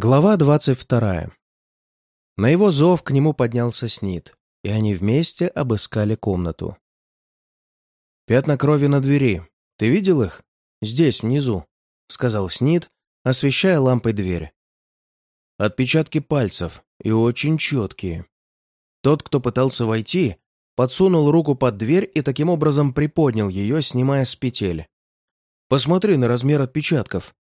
Глава двадцать вторая. На его зов к нему поднялся Снит, и они вместе обыскали комнату. «Пятна крови на двери. Ты видел их? Здесь, внизу», — сказал Снит, освещая лампой дверь. «Отпечатки пальцев, и очень четкие. Тот, кто пытался войти, подсунул руку под дверь и таким образом приподнял ее, снимая с петель. Посмотри на размер отпечатков.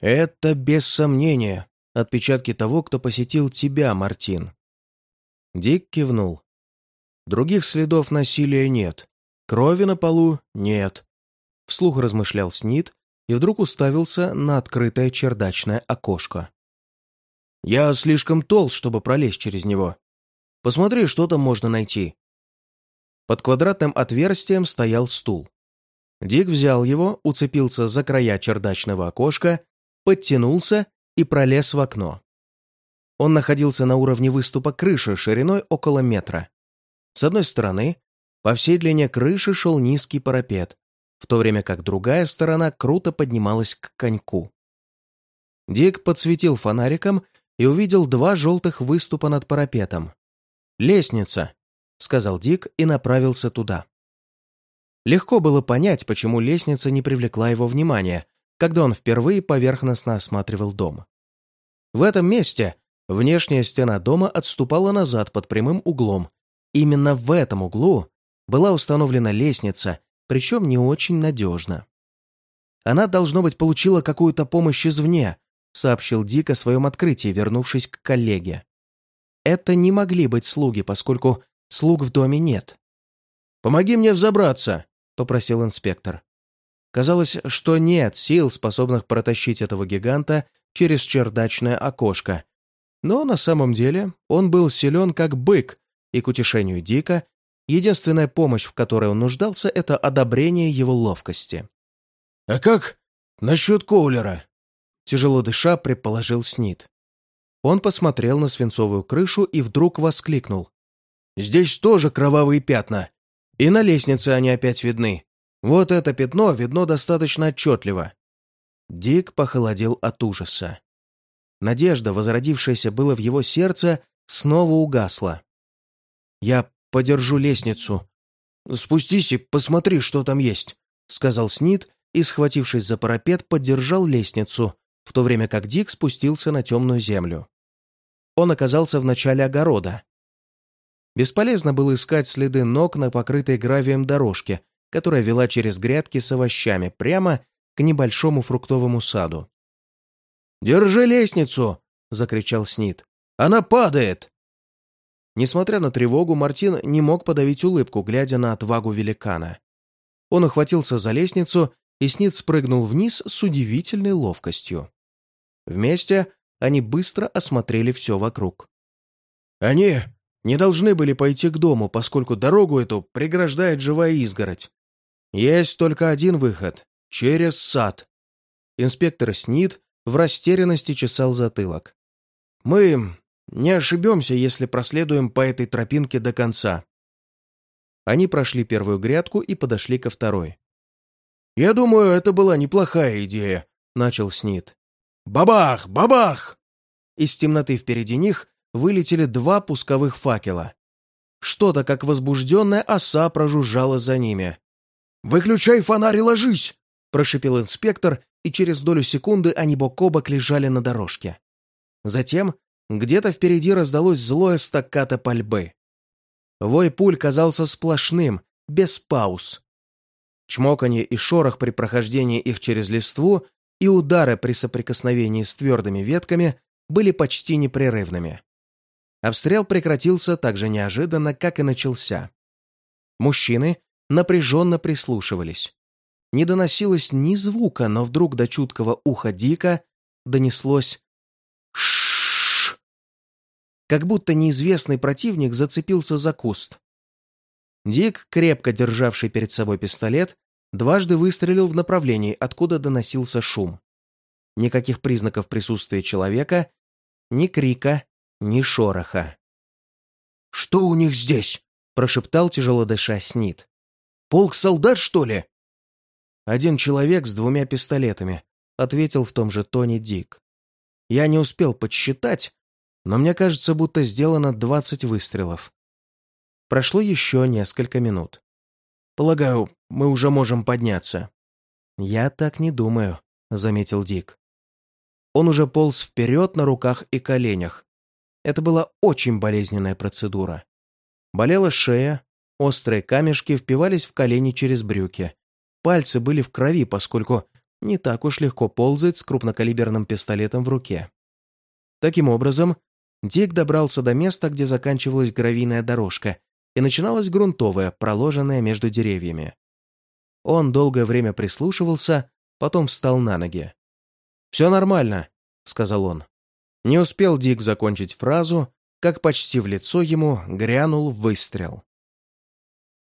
Это без сомнения Отпечатки того, кто посетил тебя, Мартин. Дик кивнул. Других следов насилия нет. Крови на полу нет. Вслух размышлял Снит и вдруг уставился на открытое чердачное окошко. «Я слишком толст, чтобы пролезть через него. Посмотри, что там можно найти». Под квадратным отверстием стоял стул. Дик взял его, уцепился за края чердачного окошка, подтянулся и пролез в окно. Он находился на уровне выступа крыши шириной около метра. С одной стороны, по всей длине крыши шел низкий парапет, в то время как другая сторона круто поднималась к коньку. Дик подсветил фонариком и увидел два желтых выступа над парапетом. «Лестница», — сказал Дик и направился туда. Легко было понять, почему лестница не привлекла его внимания, когда он впервые поверхностно осматривал дом. В этом месте внешняя стена дома отступала назад под прямым углом. Именно в этом углу была установлена лестница, причем не очень надежно. Она, должно быть, получила какую-то помощь извне, сообщил Дик о своем открытии, вернувшись к коллеге. Это не могли быть слуги, поскольку слуг в доме нет. «Помоги мне взобраться», — попросил инспектор. Казалось, что нет сил, способных протащить этого гиганта через чердачное окошко. Но на самом деле он был силен как бык, и к утешению Дика единственная помощь, в которой он нуждался, это одобрение его ловкости. «А как насчет Коулера?» Тяжело дыша, предположил Снит. Он посмотрел на свинцовую крышу и вдруг воскликнул. «Здесь тоже кровавые пятна. И на лестнице они опять видны. Вот это пятно видно достаточно отчетливо. Дик похолодел от ужаса. Надежда, возродившаяся было в его сердце, снова угасла. «Я подержу лестницу. Спустись и посмотри, что там есть», — сказал Снит и, схватившись за парапет, поддержал лестницу, в то время как Дик спустился на темную землю. Он оказался в начале огорода. Бесполезно было искать следы ног на покрытой гравием дорожке, которая вела через грядки с овощами прямо к небольшому фруктовому саду. «Держи лестницу!» — закричал Снит. «Она падает!» Несмотря на тревогу, Мартин не мог подавить улыбку, глядя на отвагу великана. Он ухватился за лестницу, и Снит спрыгнул вниз с удивительной ловкостью. Вместе они быстро осмотрели все вокруг. «Они не должны были пойти к дому, поскольку дорогу эту преграждает живая изгородь. Есть только один выход — через сад. Инспектор Снит в растерянности чесал затылок. Мы не ошибемся, если проследуем по этой тропинке до конца. Они прошли первую грядку и подошли ко второй. «Я думаю, это была неплохая идея», — начал Снит. «Бабах! Бабах!» Из темноты впереди них вылетели два пусковых факела. Что-то, как возбужденная оса, прожужжало за ними. «Выключай фонарь и ложись!» – прошипел инспектор, и через долю секунды они бок о бок лежали на дорожке. Затем где-то впереди раздалось злое стаккато пальбы. Вой пуль казался сплошным, без пауз. Чмоканье и шорох при прохождении их через листву и удары при соприкосновении с твердыми ветками были почти непрерывными. Обстрел прекратился так же неожиданно, как и начался. Мужчины напряженно прислушивались. Не доносилось ни звука, но вдруг до чуткого уха Дика донеслось «Шшш!», как будто неизвестный противник зацепился за куст. Дик, крепко державший перед собой пистолет, дважды выстрелил в направлении, откуда доносился шум. Никаких признаков присутствия человека, ни крика, ни шороха. «Что у них здесь?» – прошептал тяжело дыша Снит. Полк солдат, что ли?» «Один человек с двумя пистолетами», — ответил в том же тоне Дик. Я не успел подсчитать, но мне кажется, будто сделано 20 выстрелов. Прошло еще несколько минут. «Полагаю, мы уже можем подняться». «Я так не думаю», — заметил Дик. Он уже полз вперед на руках и коленях. Это была очень болезненная процедура. Болела шея, острые камешки впивались в колени через брюки. Пальцы были в крови, поскольку не так уж легко ползать с крупнокалиберным пистолетом в руке. Таким образом, Дик добрался до места, где заканчивалась гравийная дорожка, и начиналась грунтовая, проложенная между деревьями. Он долгое время прислушивался, потом встал на ноги. «Все нормально», — сказал он. Не успел Дик закончить фразу, как почти в лицо ему грянул выстрел.